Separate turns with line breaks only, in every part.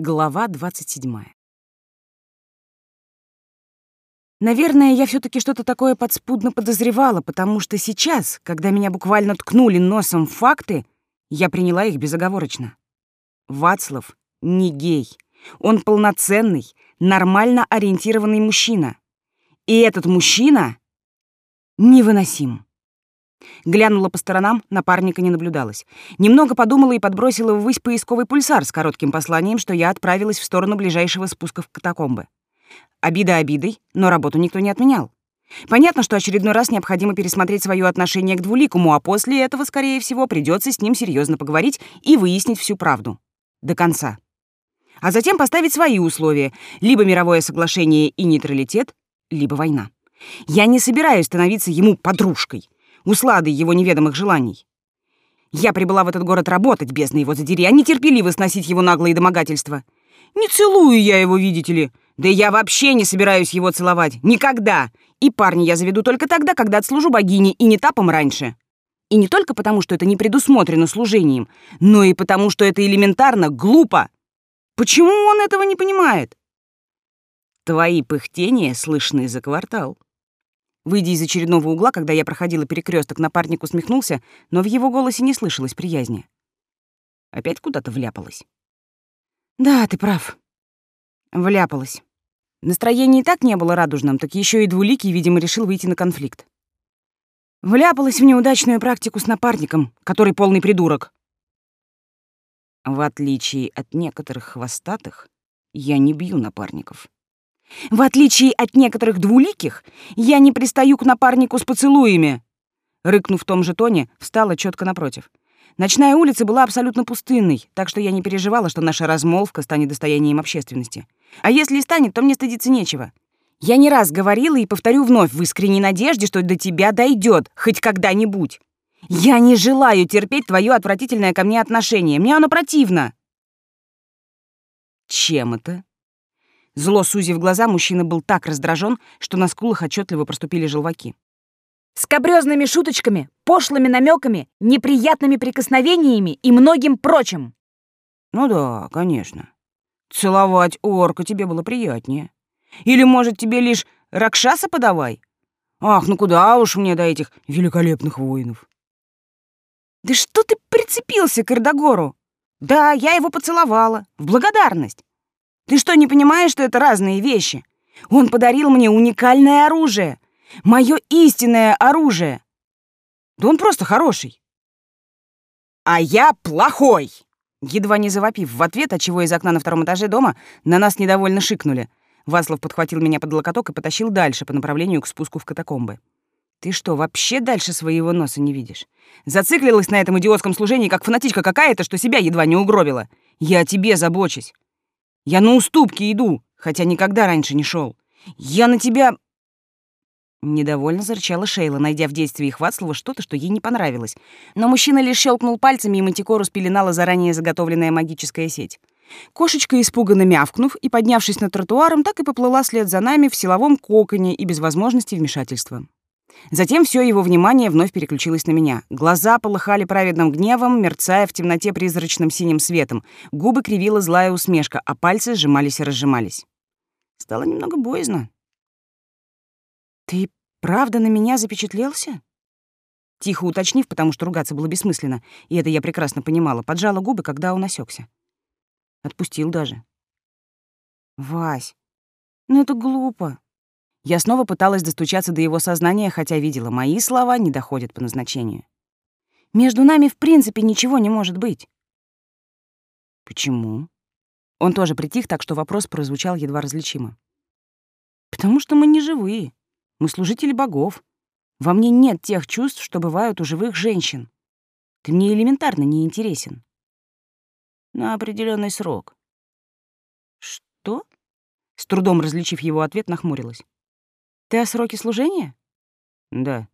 Глава 27. Наверное, я все таки что-то такое подспудно подозревала, потому что сейчас, когда меня буквально ткнули носом факты, я приняла их безоговорочно. Вацлав не гей. Он полноценный, нормально ориентированный мужчина. И этот мужчина невыносим. Глянула по сторонам, напарника не наблюдалось. Немного подумала и подбросила ввысь поисковый пульсар с коротким посланием, что я отправилась в сторону ближайшего спуска в катакомбы. Обида обидой, но работу никто не отменял. Понятно, что очередной раз необходимо пересмотреть свое отношение к двуликому, а после этого, скорее всего, придется с ним серьезно поговорить и выяснить всю правду. До конца. А затем поставить свои условия. Либо мировое соглашение и нейтралитет, либо война. Я не собираюсь становиться ему подружкой усладой его неведомых желаний. Я прибыла в этот город работать, бездна его задери, а не терпеливо сносить его наглые домогательства. Не целую я его, видите ли. Да я вообще не собираюсь его целовать. Никогда. И парня я заведу только тогда, когда отслужу богине, и не тапом раньше. И не только потому, что это не предусмотрено служением, но и потому, что это элементарно глупо. Почему он этого не понимает? Твои пыхтения слышны за квартал. Выйдя из очередного угла, когда я проходила перекресток, напарник усмехнулся, но в его голосе не слышалось приязни. Опять куда-то вляпалась. Да, ты прав. Вляпалась. Настроение и так не было радужным, так еще и двуликий, видимо, решил выйти на конфликт. Вляпалась в неудачную практику с напарником, который полный придурок. В отличие от некоторых хвостатых, я не бью напарников. В отличие от некоторых двуликих, я не пристаю к напарнику с поцелуями. Рыкнув в том же тоне, встала четко напротив. Ночная улица была абсолютно пустынной, так что я не переживала, что наша размолвка станет достоянием общественности. А если и станет, то мне стыдиться нечего. Я не раз говорила и повторю вновь в искренней надежде, что до тебя дойдет хоть когда-нибудь. Я не желаю терпеть твое отвратительное ко мне отношение. Мне оно противно. Чем это? Зло сузив глаза, мужчина был так раздражен, что на скулах отчетливо проступили желваки. «Скобрёзными шуточками, пошлыми намеками, неприятными прикосновениями и многим прочим!» «Ну да, конечно. Целовать орка тебе было приятнее. Или, может, тебе лишь Ракшаса подавай? Ах, ну куда уж мне до этих великолепных воинов!» «Да что ты прицепился к Эрдогору? Да, я его поцеловала, в благодарность. Ты что, не понимаешь, что это разные вещи? Он подарил мне уникальное оружие. Мое истинное оружие. Да он просто хороший. А я плохой. Едва не завопив в ответ, отчего из окна на втором этаже дома на нас недовольно шикнули. Васлов подхватил меня под локоток и потащил дальше по направлению к спуску в катакомбы. Ты что, вообще дальше своего носа не видишь? Зациклилась на этом идиотском служении, как фанатичка какая-то, что себя едва не угробила. Я о тебе забочусь. Я на уступки иду, хотя никогда раньше не шел. Я на тебя...» Недовольно зарычала Шейла, найдя в действии Хватслова что-то, что ей не понравилось. Но мужчина лишь щелкнул пальцами, и Мантикору спеленала заранее заготовленная магическая сеть. Кошечка, испуганно мявкнув и поднявшись над тротуаром, так и поплыла след за нами в силовом коконе и без возможности вмешательства. Затем все его внимание вновь переключилось на меня. Глаза полыхали праведным гневом, мерцая в темноте призрачным синим светом. Губы кривила злая усмешка, а пальцы сжимались и разжимались. Стало немного боязно. «Ты правда на меня запечатлелся?» Тихо уточнив, потому что ругаться было бессмысленно, и это я прекрасно понимала, поджала губы, когда он осекся. Отпустил даже. «Вась, ну это глупо. Я снова пыталась достучаться до его сознания, хотя видела, мои слова не доходят по назначению. Между нами в принципе ничего не может быть. Почему? Он тоже притих, так что вопрос прозвучал едва различимо. Потому что мы не живые. Мы служители богов. Во мне нет тех чувств, что бывают у живых женщин. Ты мне элементарно не интересен. На определенный срок. Что? С трудом различив его ответ, нахмурилась. Ты о сроке служения? Да.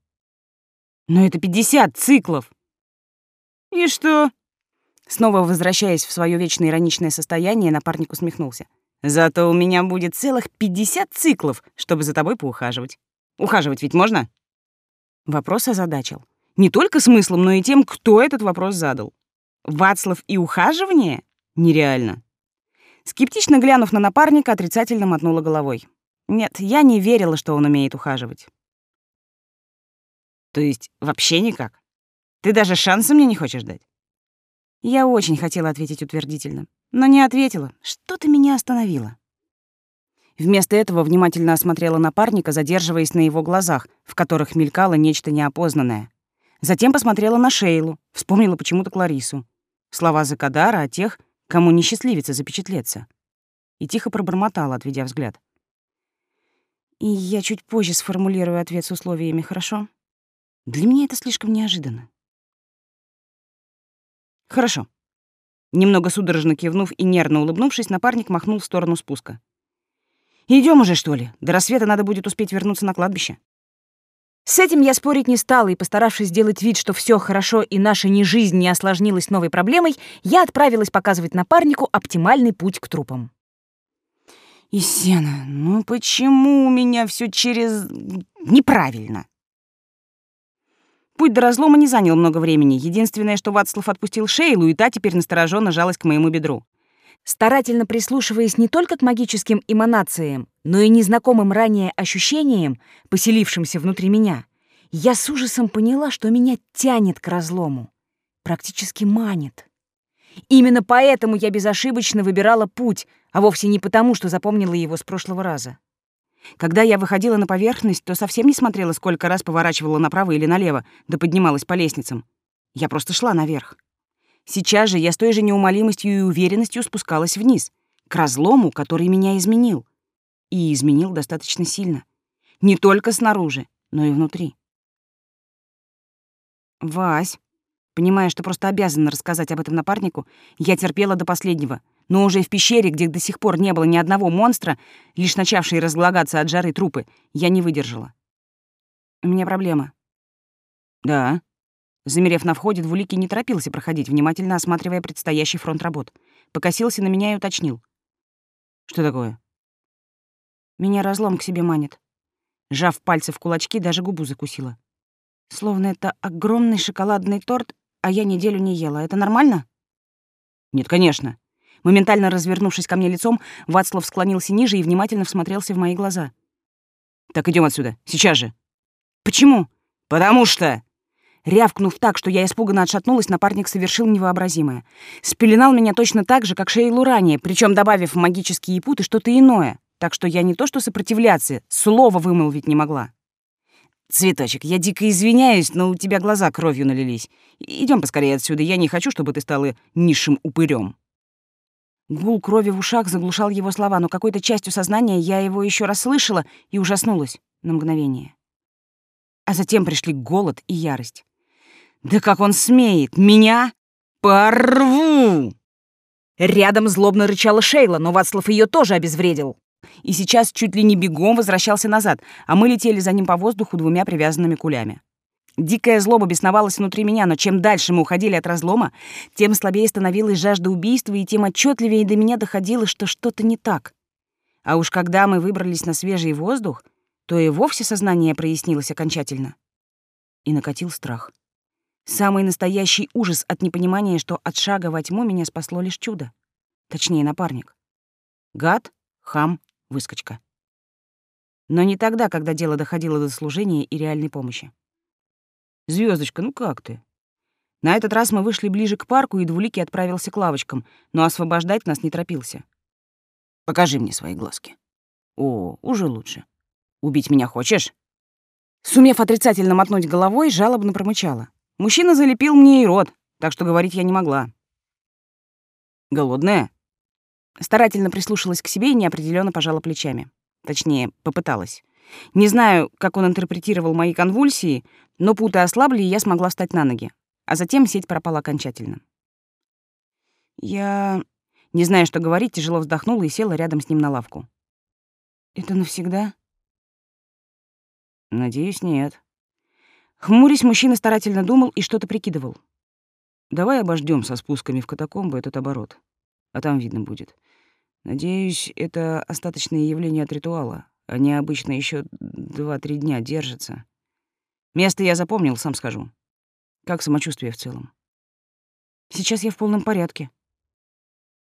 Но это 50 циклов. И что? Снова возвращаясь в свое вечно ироничное состояние, напарник усмехнулся. Зато у меня будет целых 50 циклов, чтобы за тобой поухаживать. Ухаживать ведь можно? Вопрос озадачил. Не только смыслом, но и тем, кто этот вопрос задал. Вацлав и ухаживание? Нереально. Скептично глянув на напарника, отрицательно мотнула головой. Нет, я не верила, что он умеет ухаживать. То есть вообще никак? Ты даже шанса мне не хочешь дать? Я очень хотела ответить утвердительно, но не ответила. Что-то меня остановило. Вместо этого внимательно осмотрела напарника, задерживаясь на его глазах, в которых мелькало нечто неопознанное. Затем посмотрела на Шейлу, вспомнила почему-то Кларису. Слова Закадара о тех, кому не счастливится запечатлеться. И тихо пробормотала, отведя взгляд. И я чуть позже сформулирую ответ с условиями, хорошо? Для меня это слишком неожиданно. Хорошо. Немного судорожно кивнув и нервно улыбнувшись, напарник махнул в сторону спуска. Идем уже, что ли? До рассвета надо будет успеть вернуться на кладбище. С этим я спорить не стала, и, постаравшись сделать вид, что все хорошо и наша не жизнь не осложнилась новой проблемой, я отправилась показывать напарнику оптимальный путь к трупам. «Исена, ну почему у меня все через... неправильно?» Путь до разлома не занял много времени. Единственное, что Вацлав отпустил Шейлу, и та теперь настороженно жалась к моему бедру старательно прислушиваясь не только к магическим эманациям, но и незнакомым ранее ощущениям, поселившимся внутри меня, я с ужасом поняла, что меня тянет к разлому, практически манит. Именно поэтому я безошибочно выбирала путь, а вовсе не потому, что запомнила его с прошлого раза. Когда я выходила на поверхность, то совсем не смотрела, сколько раз поворачивала направо или налево, да поднималась по лестницам. Я просто шла наверх. Сейчас же я с той же неумолимостью и уверенностью спускалась вниз, к разлому, который меня изменил. И изменил достаточно сильно. Не только снаружи, но и внутри. «Вась», понимая, что просто обязана рассказать об этом напарнику, я терпела до последнего, но уже в пещере, где до сих пор не было ни одного монстра, лишь начавшие разлагаться от жары трупы, я не выдержала. «У меня проблема». «Да», Замерев на входе, Двуликий не торопился проходить, внимательно осматривая предстоящий фронт работ. Покосился на меня и уточнил. «Что такое?» Меня разлом к себе манит. Жав пальцы в кулачки, даже губу закусила. Словно это огромный шоколадный торт, а я неделю не ела. Это нормально? Нет, конечно. Моментально развернувшись ко мне лицом, Вацлав склонился ниже и внимательно всмотрелся в мои глаза. Так идем отсюда, сейчас же. Почему? Потому что Рявкнув так, что я испуганно отшатнулась, напарник совершил невообразимое. Спеленал меня точно так же, как Шейлу ранее, причем добавив в магические путы что-то иное, так что я не то что сопротивляться, слова вымолвить не могла. «Цветочек, я дико извиняюсь, но у тебя глаза кровью налились. Идем поскорее отсюда, я не хочу, чтобы ты стала низшим упырем. Гул крови в ушах заглушал его слова, но какой-то частью сознания я его еще раз слышала и ужаснулась на мгновение. А затем пришли голод и ярость. Да как он смеет! Меня порву! Рядом злобно рычала Шейла, но Вацлав ее тоже обезвредил. И сейчас чуть ли не бегом возвращался назад, а мы летели за ним по воздуху двумя привязанными кулями. Дикая злоба бесновалась внутри меня, но чем дальше мы уходили от разлома, тем слабее становилась жажда убийства, и тем отчетливее до меня доходило, что что-то не так. А уж когда мы выбрались на свежий воздух, то и вовсе сознание прояснилось окончательно. И накатил страх. Самый настоящий ужас от непонимания, что от шага во тьму меня спасло лишь чудо. Точнее, напарник. Гад, хам, выскочка. Но не тогда, когда дело доходило до служения и реальной помощи. Звездочка, ну как ты? На этот раз мы вышли ближе к парку, и Двуликий отправился к лавочкам, но освобождать нас не торопился. «Покажи мне свои глазки». «О, уже лучше. Убить меня хочешь?» Сумев отрицательно мотнуть головой, жалобно промычала. Мужчина залепил мне и рот, так что говорить я не могла. «Голодная?» Старательно прислушалась к себе и неопределенно пожала плечами. Точнее, попыталась. Не знаю, как он интерпретировал мои конвульсии, но путы ослабли, и я смогла встать на ноги. А затем сеть пропала окончательно. Я, не зная, что говорить, тяжело вздохнула и села рядом с ним на лавку. «Это навсегда?» «Надеюсь, нет», Хмурясь, мужчина старательно думал и что-то прикидывал. «Давай обождем со спусками в катакомбы этот оборот, а там видно будет. Надеюсь, это остаточное явление от ритуала. Они обычно еще два-три дня держатся. Место я запомнил, сам скажу. Как самочувствие в целом?» «Сейчас я в полном порядке».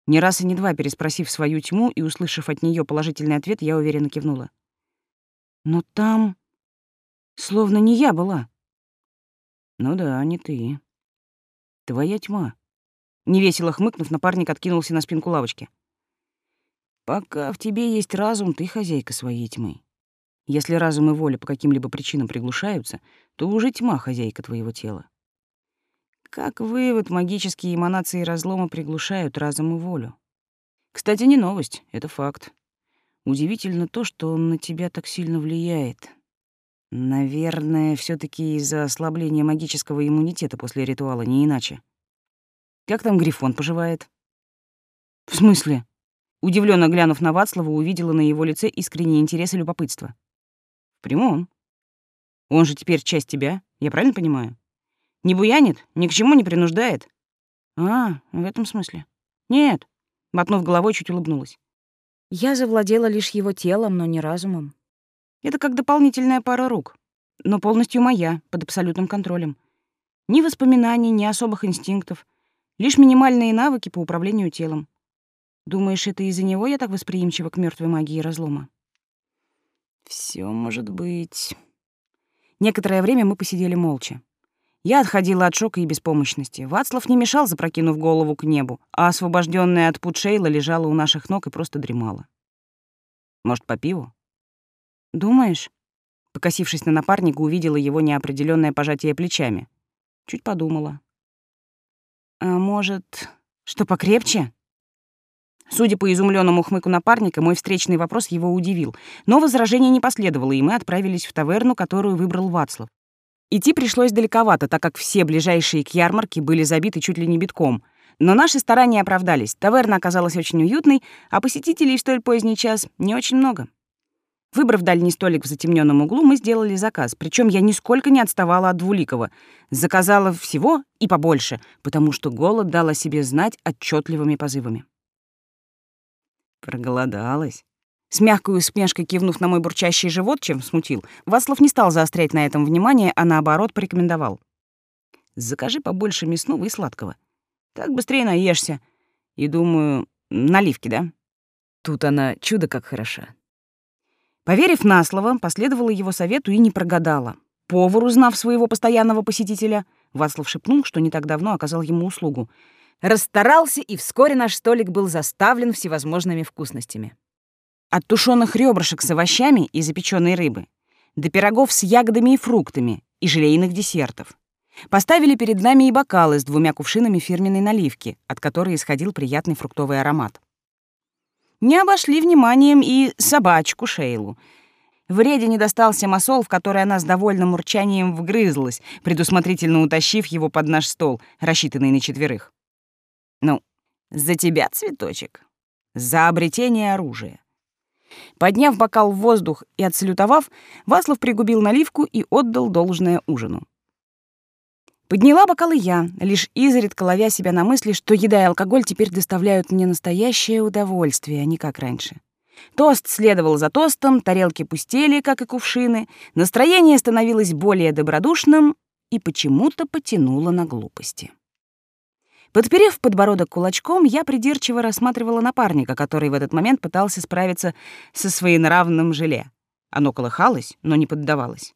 Не раз и не два переспросив свою тьму и услышав от нее положительный ответ, я уверенно кивнула. Но там словно не я была. Ну да, не ты. Твоя тьма. Невесело хмыкнув, напарник откинулся на спинку лавочки. Пока в тебе есть разум, ты хозяйка своей тьмы. Если разум и воля по каким-либо причинам приглушаются, то уже тьма хозяйка твоего тела. Как вывод, магические эманации разлома приглушают разум и волю. Кстати, не новость, это факт. Удивительно то, что он на тебя так сильно влияет. Наверное, все таки из-за ослабления магического иммунитета после ритуала, не иначе. Как там Грифон поживает? В смысле? Удивленно глянув на Вацлава, увидела на его лице искренний интерес и любопытство. В прямом. Он же теперь часть тебя, я правильно понимаю? Не буянит, ни к чему не принуждает. А, в этом смысле. Нет, мотнув головой, чуть улыбнулась. Я завладела лишь его телом, но не разумом. Это как дополнительная пара рук, но полностью моя, под абсолютным контролем. Ни воспоминаний, ни особых инстинктов — Лишь минимальные навыки по управлению телом. Думаешь, это из-за него я так восприимчива к мертвой магии разлома? Все может быть. Некоторое время мы посидели молча. Я отходила от шока и беспомощности. Вацлав не мешал, запрокинув голову к небу, а освобожденная от пут Шейла лежала у наших ног и просто дремала. Может, по пиву? Думаешь? Покосившись на напарника, увидела его неопределенное пожатие плечами. Чуть подумала. А может, что покрепче? Судя по изумленному хмыку напарника, мой встречный вопрос его удивил, но возражения не последовало, и мы отправились в таверну, которую выбрал Вацлав. Идти пришлось далековато, так как все ближайшие к ярмарке были забиты чуть ли не битком. Но наши старания оправдались. Таверна оказалась очень уютной, а посетителей в столь поздний час не очень много. Выбрав дальний столик в затемненном углу, мы сделали заказ. Причем я нисколько не отставала от Двуликова. Заказала всего и побольше, потому что голод дал о себе знать отчетливыми позывами. Проголодалась. С мягкой усмешкой кивнув на мой бурчащий живот, чем смутил, Васлов не стал заострять на этом внимание, а наоборот порекомендовал. «Закажи побольше мясного и сладкого. Так быстрее наешься. И, думаю, наливки, да?» Тут она чудо как хороша. Поверив на слово, последовала его совету и не прогадала. Повар, узнав своего постоянного посетителя, Вацлав шепнул, что не так давно оказал ему услугу. Расстарался, и вскоре наш столик был заставлен всевозможными вкусностями. От тушеных ребрышек с овощами и запеченной рыбы до пирогов с ягодами и фруктами и желейных десертов. Поставили перед нами и бокалы с двумя кувшинами фирменной наливки, от которой исходил приятный фруктовый аромат не обошли вниманием и собачку Шейлу. Вреде не достался масол, в который она с довольным урчанием вгрызлась, предусмотрительно утащив его под наш стол, рассчитанный на четверых. «Ну, за тебя, цветочек. За обретение оружия». Подняв бокал в воздух и отсалютовав, Васлов пригубил наливку и отдал должное ужину. Подняла бокалы я, лишь изредка ловя себя на мысли, что еда и алкоголь теперь доставляют мне настоящее удовольствие, а не как раньше. Тост следовал за тостом, тарелки пустели, как и кувшины, настроение становилось более добродушным и почему-то потянуло на глупости. Подперев подбородок кулачком, я придирчиво рассматривала напарника, который в этот момент пытался справиться со своенравным желе. Оно колыхалось, но не поддавалось.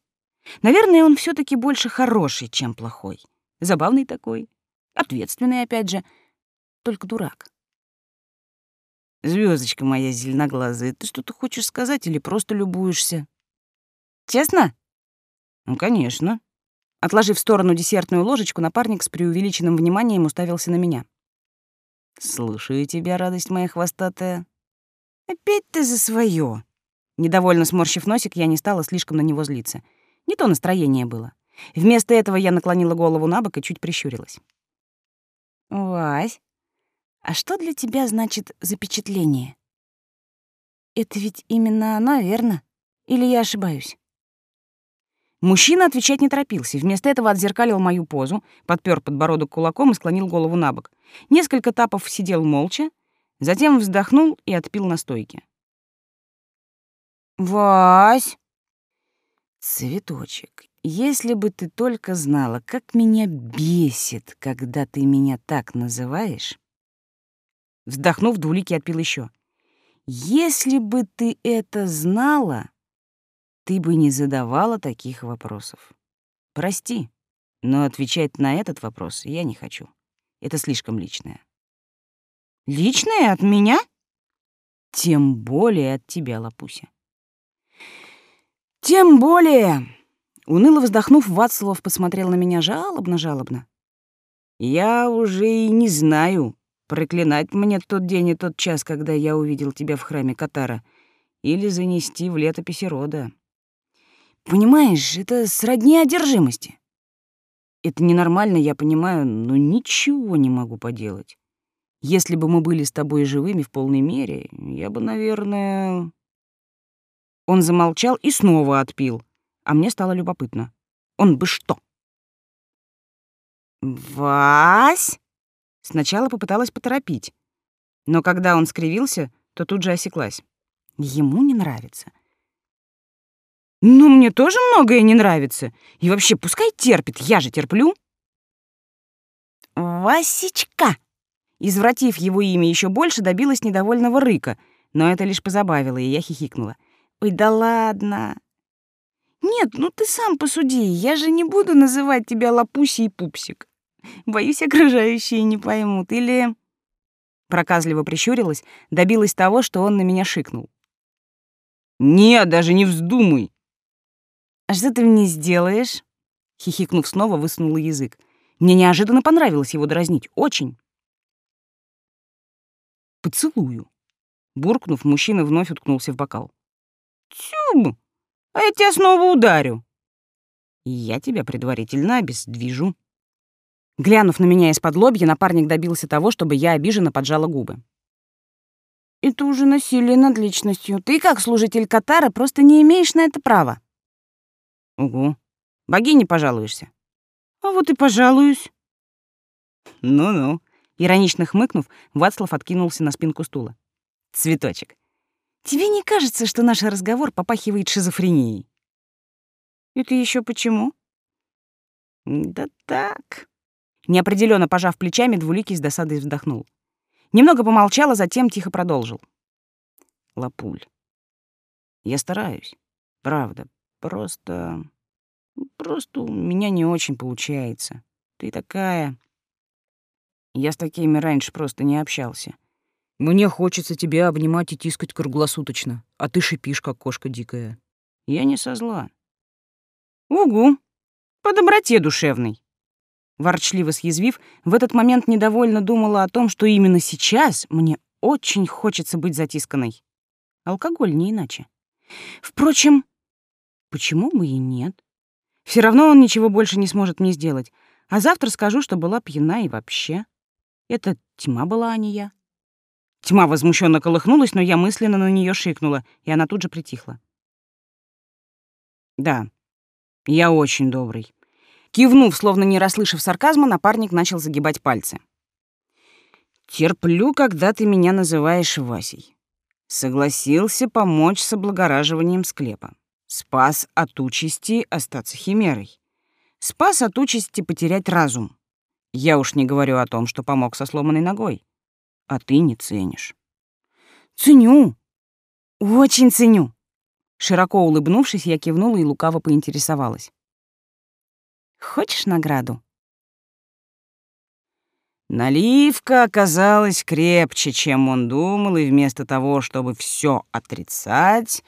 Наверное, он все таки больше хороший, чем плохой. Забавный такой, ответственный опять же, только дурак. Звездочка моя зеленоглазая, ты что-то хочешь сказать или просто любуешься? Честно? Ну, конечно. Отложив в сторону десертную ложечку, напарник с преувеличенным вниманием уставился на меня. «Слушаю тебя, радость моя хвостатая». «Опять ты за свое. Недовольно сморщив носик, я не стала слишком на него злиться. Не то настроение было. Вместо этого я наклонила голову на бок и чуть прищурилась. «Вась, а что для тебя значит запечатление? Это ведь именно оно, верно? Или я ошибаюсь?» Мужчина отвечать не торопился, вместо этого отзеркалил мою позу, подпер подбородок кулаком и склонил голову на бок. Несколько тапов сидел молча, затем вздохнул и отпил на стойке. «Вась!» «Цветочек, если бы ты только знала, как меня бесит, когда ты меня так называешь...» Вздохнув, Двуликий отпил еще. Если бы ты это знала, ты бы не задавала таких вопросов. Прости, но отвечать на этот вопрос я не хочу. Это слишком личное. Личное от меня? Тем более от тебя, Лапуся. Тем более... Уныло вздохнув, Вацлав посмотрел на меня жалобно-жалобно. Я уже и не знаю, проклинать мне тот день и тот час, когда я увидел тебя в храме Катара, или занести в летописи рода. Понимаешь, это сродни одержимости. Это ненормально, я понимаю, но ничего не могу поделать. Если бы мы были с тобой живыми в полной мере, я бы, наверное... Он замолчал и снова отпил, а мне стало любопытно. Он бы что? «Вась!» Сначала попыталась поторопить, но когда он скривился, то тут же осеклась. Ему не нравится. Ну, мне тоже многое не нравится. И вообще, пускай терпит, я же терплю. Васечка! Извратив его имя еще больше, добилась недовольного рыка, но это лишь позабавило, и я хихикнула. «Ой, да ладно!» «Нет, ну ты сам посуди, я же не буду называть тебя Лапуси и Пупсик. Боюсь, окружающие не поймут. Или...» Проказливо прищурилась, добилась того, что он на меня шикнул. «Не, даже не вздумай!» «А что ты мне сделаешь?» Хихикнув снова, высунула язык. Мне неожиданно понравилось его дразнить. Очень. «Поцелую». Буркнув, мужчина вновь уткнулся в бокал. «Тюб! А я тебя снова ударю!» «Я тебя предварительно обездвижу». Глянув на меня из-под лобья, напарник добился того, чтобы я обиженно поджала губы. «Это уже насилие над личностью. Ты, как служитель Катара, просто не имеешь на это права». «Угу. Богине пожалуешься». «А вот и пожалуюсь». «Ну-ну», — иронично хмыкнув, Вацлав откинулся на спинку стула. «Цветочек, тебе не кажется, что наш разговор попахивает шизофренией?» «Это еще почему?» «Да так», Неопределенно пожав плечами, Двуликий с досадой вздохнул. Немного помолчал, а затем тихо продолжил. Лапуль. Я стараюсь. Правда. Просто... Просто у меня не очень получается. Ты такая... Я с такими раньше просто не общался. Мне хочется тебя обнимать и тискать круглосуточно, а ты шипишь, как кошка дикая. Я не со зла. Угу. По доброте душевной. Ворчливо съязвив, в этот момент недовольно думала о том, что именно сейчас мне очень хочется быть затисканной. Алкоголь не иначе. Впрочем, почему бы и нет? Все равно он ничего больше не сможет мне сделать. А завтра скажу, что была пьяна и вообще. Это тьма была, а не я. Тьма возмущенно колыхнулась, но я мысленно на нее шикнула, и она тут же притихла. Да, я очень добрый. Кивнув, словно не расслышав сарказма, напарник начал загибать пальцы. «Терплю, когда ты меня называешь Васей. Согласился помочь с облагораживанием склепа. Спас от участи остаться химерой. Спас от участи потерять разум. Я уж не говорю о том, что помог со сломанной ногой. А ты не ценишь». «Ценю. Очень ценю». Широко улыбнувшись, я кивнула и лукаво поинтересовалась. Хочешь награду?» Наливка оказалась крепче, чем он думал, и вместо того, чтобы все отрицать,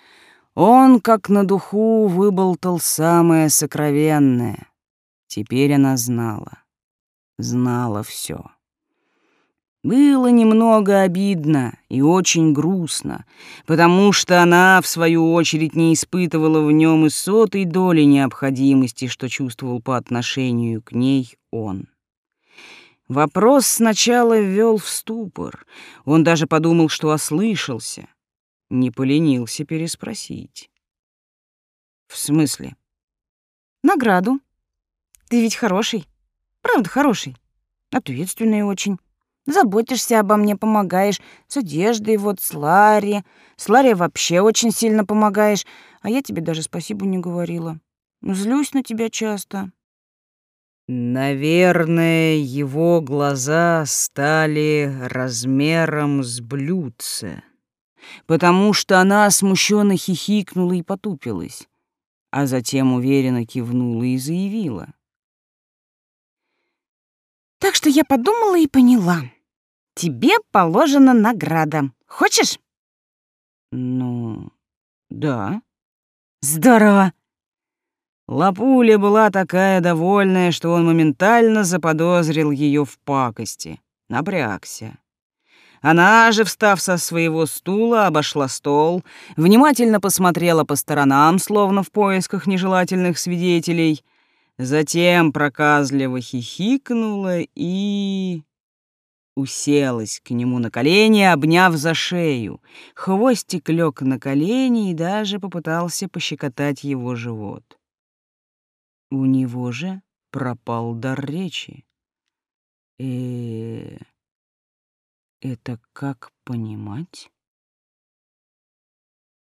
он, как на духу, выболтал самое сокровенное. Теперь она знала, знала все. Было немного обидно и очень грустно, потому что она, в свою очередь, не испытывала в нем и сотой доли необходимости, что чувствовал по отношению к ней он. Вопрос сначала ввел в ступор. Он даже подумал, что ослышался. Не поленился переспросить. «В смысле?» «Награду. Ты ведь хороший. Правда, хороший. Ответственный очень. Заботишься обо мне, помогаешь. С одеждой вот, с Ларри. С Ларри вообще очень сильно помогаешь. А я тебе даже спасибо не говорила. Злюсь на тебя часто. Наверное, его глаза стали размером с блюдце, потому что она смущенно хихикнула и потупилась, а затем уверенно кивнула и заявила. «Так что я подумала и поняла. Тебе положена награда. Хочешь?» «Ну, да». «Здорово!» Лапуля была такая довольная, что он моментально заподозрил ее в пакости. Напрягся. Она же, встав со своего стула, обошла стол, внимательно посмотрела по сторонам, словно в поисках нежелательных свидетелей, затем проказливо хихикнула и... уселась к нему на колени, обняв за шею. Хвостик лег на колени и даже попытался пощекотать его живот. У него же пропал дар речи. Э, это как понимать?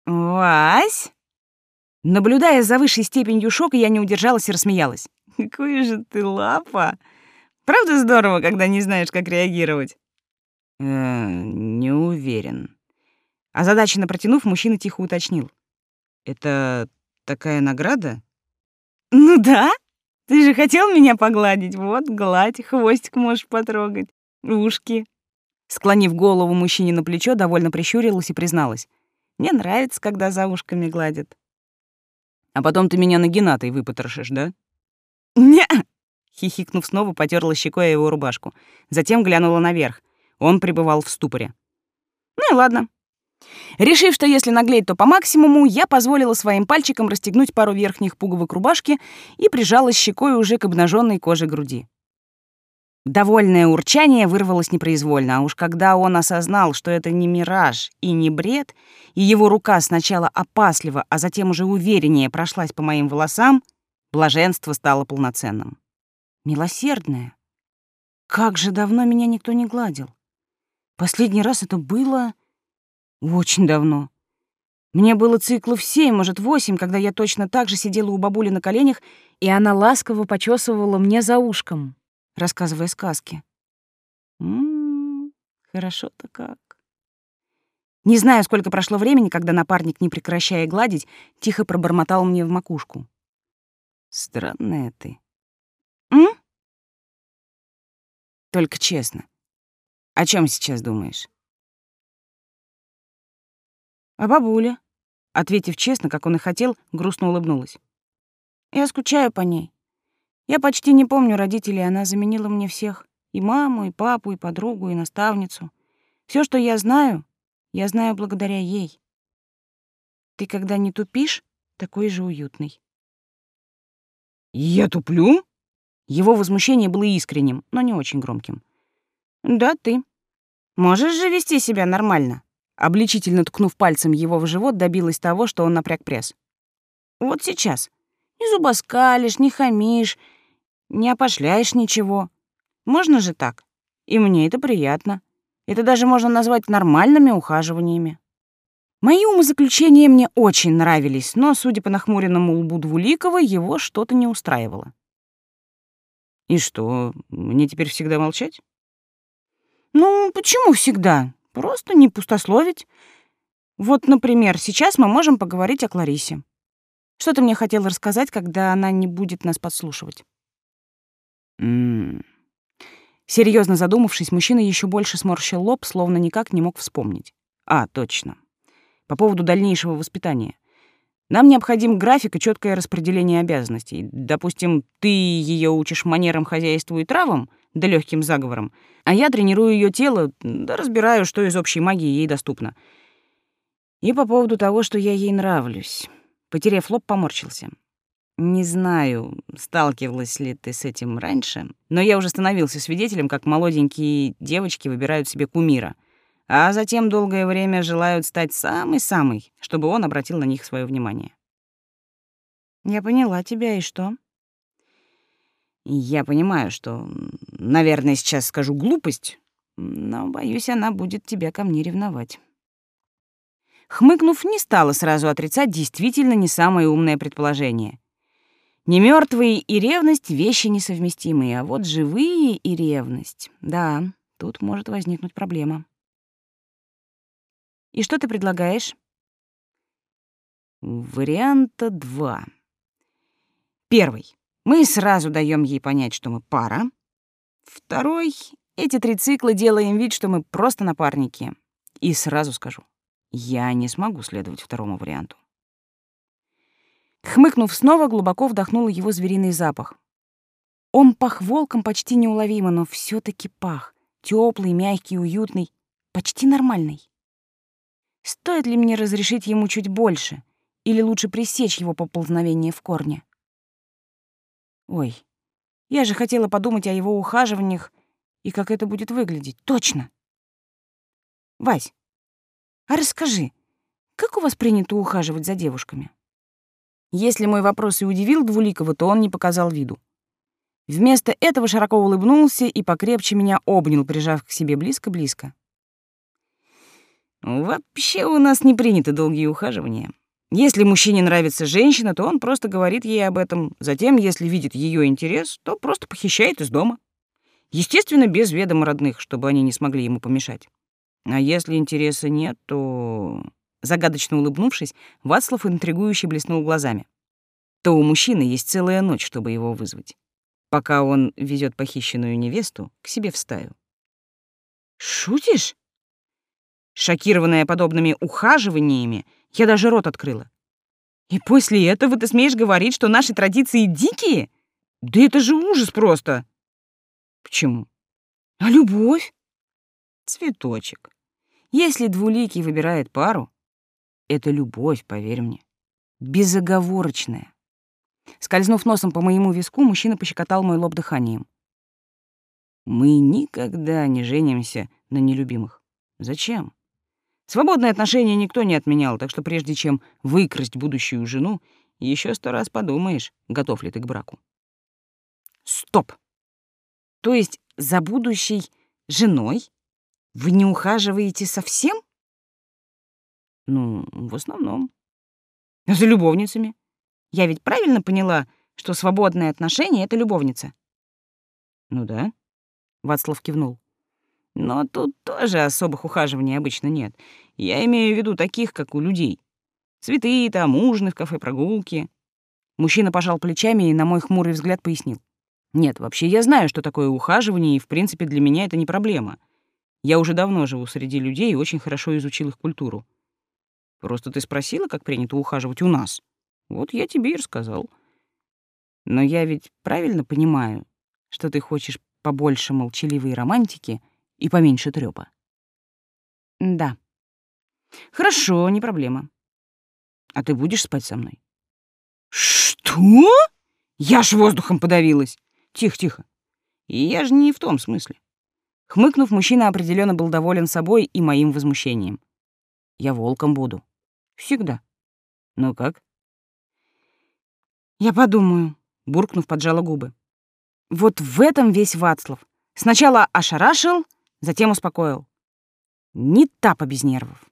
Вась? Наблюдая за высшей степенью шока, я не удержалась и рассмеялась. Какой же ты лапа! Правда здорово, когда не знаешь, как реагировать? Э, не уверен. Озадаченно протянув, мужчина тихо уточнил. Это такая награда? «Ну да, ты же хотел меня погладить. Вот, гладь, хвостик можешь потрогать, ушки». Склонив голову мужчине на плечо, довольно прищурилась и призналась. «Мне нравится, когда за ушками гладят». «А потом ты меня на генатой выпотрошишь, да?» «Не-а!» Хихикнув снова, потерла щекой его рубашку. Затем глянула наверх. Он пребывал в ступоре. «Ну и ладно, Решив, что если наглеть, то по максимуму, я позволила своим пальчикам расстегнуть пару верхних пуговок рубашки и прижалась щекой уже к обнаженной коже груди. Довольное урчание вырвалось непроизвольно, а уж когда он осознал, что это не мираж и не бред, и его рука сначала опасливо, а затем уже увереннее прошлась по моим волосам, блаженство стало полноценным. Милосердное. Как же давно меня никто не гладил. Последний раз это было... Очень давно. Мне было циклов семь, может, восемь, когда я точно так же сидела у бабули на коленях, и она ласково почесывала мне за ушком, рассказывая сказки. Ммм, хорошо-то как. Не знаю, сколько прошло времени, когда напарник, не прекращая гладить, тихо пробормотал мне в макушку. Странная ты. М? Только честно. О чем сейчас думаешь? А бабуля, ответив честно, как он и хотел, грустно улыбнулась. Я скучаю по ней. Я почти не помню родителей, она заменила мне всех. И маму, и папу, и подругу, и наставницу. Все, что я знаю, я знаю благодаря ей. Ты когда не тупишь, такой же уютный. Я туплю? Его возмущение было искренним, но не очень громким. Да, ты. Можешь же вести себя нормально. Обличительно ткнув пальцем его в живот, добилась того, что он напряг пресс. «Вот сейчас. Не зубоскалишь, не хамишь, не опошляешь ничего. Можно же так? И мне это приятно. Это даже можно назвать нормальными ухаживаниями». Мои умозаключения мне очень нравились, но, судя по нахмуренному лбу Двуликова, его что-то не устраивало. «И что, мне теперь всегда молчать?» «Ну, почему всегда? Просто не пустословить. Вот, например, сейчас мы можем поговорить о Кларисе. Что ты мне хотел рассказать, когда она не будет нас подслушивать? М Серьезно задумавшись, мужчина еще больше сморщил лоб, словно никак не мог вспомнить. А, точно. По поводу дальнейшего воспитания. Нам необходим график и четкое распределение обязанностей. Допустим, ты ее учишь манерам хозяйству и травам, да легким заговорам, а я тренирую ее тело, да разбираю, что из общей магии ей доступно. И по поводу того, что я ей нравлюсь. Потеряв лоб, поморщился. Не знаю, сталкивалась ли ты с этим раньше, но я уже становился свидетелем, как молоденькие девочки выбирают себе кумира, а затем долгое время желают стать самой-самой, чтобы он обратил на них свое внимание. Я поняла тебя, и что? Я понимаю, что, наверное, сейчас скажу глупость, но, боюсь, она будет тебя ко мне ревновать. Хмыкнув, не стала сразу отрицать действительно не самое умное предположение. Немертвые и ревность — вещи несовместимые, а вот живые и ревность — да, тут может возникнуть проблема. И что ты предлагаешь? Варианта два. Первый. Мы сразу даем ей понять, что мы пара. Второй. Эти три цикла делаем вид, что мы просто напарники. И сразу скажу, я не смогу следовать второму варианту. Хмыкнув снова, глубоко вдохнула его звериный запах. Он пах волком почти неуловимо, но все таки пах. теплый, мягкий, уютный, почти нормальный. Стоит ли мне разрешить ему чуть больше? Или лучше пресечь его поползновение в корне? Ой, я же хотела подумать о его ухаживаниях и как это будет выглядеть. Точно! Вась, а расскажи, как у вас принято ухаживать за девушками? Если мой вопрос и удивил Двуликова, то он не показал виду. Вместо этого широко улыбнулся и покрепче меня обнял, прижав к себе близко-близко. Вообще у нас не принято долгие ухаживания. Если мужчине нравится женщина, то он просто говорит ей об этом. Затем, если видит ее интерес, то просто похищает из дома. Естественно, без ведома родных, чтобы они не смогли ему помешать. А если интереса нет, то... Загадочно улыбнувшись, Вацлав интригующе блеснул глазами. То у мужчины есть целая ночь, чтобы его вызвать, пока он везет похищенную невесту к себе в стаю. «Шутишь?» Шокированная подобными ухаживаниями, я даже рот открыла. «И после этого ты смеешь говорить, что наши традиции дикие? Да это же ужас просто!» «Почему?» «А любовь?» «Цветочек. Если двуликий выбирает пару, это любовь, поверь мне. Безоговорочная. Скользнув носом по моему виску, мужчина пощекотал мой лоб дыханием. Мы никогда не женимся на нелюбимых. Зачем? Свободные отношения никто не отменял, так что прежде чем выкрасть будущую жену, еще сто раз подумаешь, готов ли ты к браку. Стоп! То есть за будущей женой вы не ухаживаете совсем? Ну, в основном. За любовницами. Я ведь правильно поняла, что свободные отношения — это любовница? Ну да, Вацлав кивнул. Но тут тоже особых ухаживаний обычно нет. Я имею в виду таких, как у людей. Цветы, там, ужины в кафе, прогулки. Мужчина пожал плечами и на мой хмурый взгляд пояснил. Нет, вообще я знаю, что такое ухаживание, и, в принципе, для меня это не проблема. Я уже давно живу среди людей и очень хорошо изучил их культуру. Просто ты спросила, как принято ухаживать у нас. Вот я тебе и рассказал. Но я ведь правильно понимаю, что ты хочешь побольше молчаливой романтики и поменьше трёпа. Да. Хорошо, не проблема. А ты будешь спать со мной? Что? Я ж воздухом подавилась. Тихо, тихо. Я же не в том смысле. Хмыкнув, мужчина определенно был доволен собой и моим возмущением. Я волком буду. Всегда. Ну как? Я подумаю, буркнув, поджала губы. Вот в этом весь Вацлав. Сначала ошарашил, затем успокоил. Не тапа без нервов.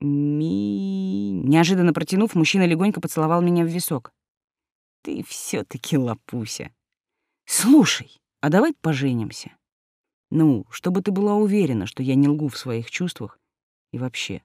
Ми... Неожиданно протянув, мужчина легонько поцеловал меня в висок. Ты все таки лапуся. Слушай, а давай поженимся. Ну, чтобы ты была уверена, что я не лгу в своих чувствах и вообще.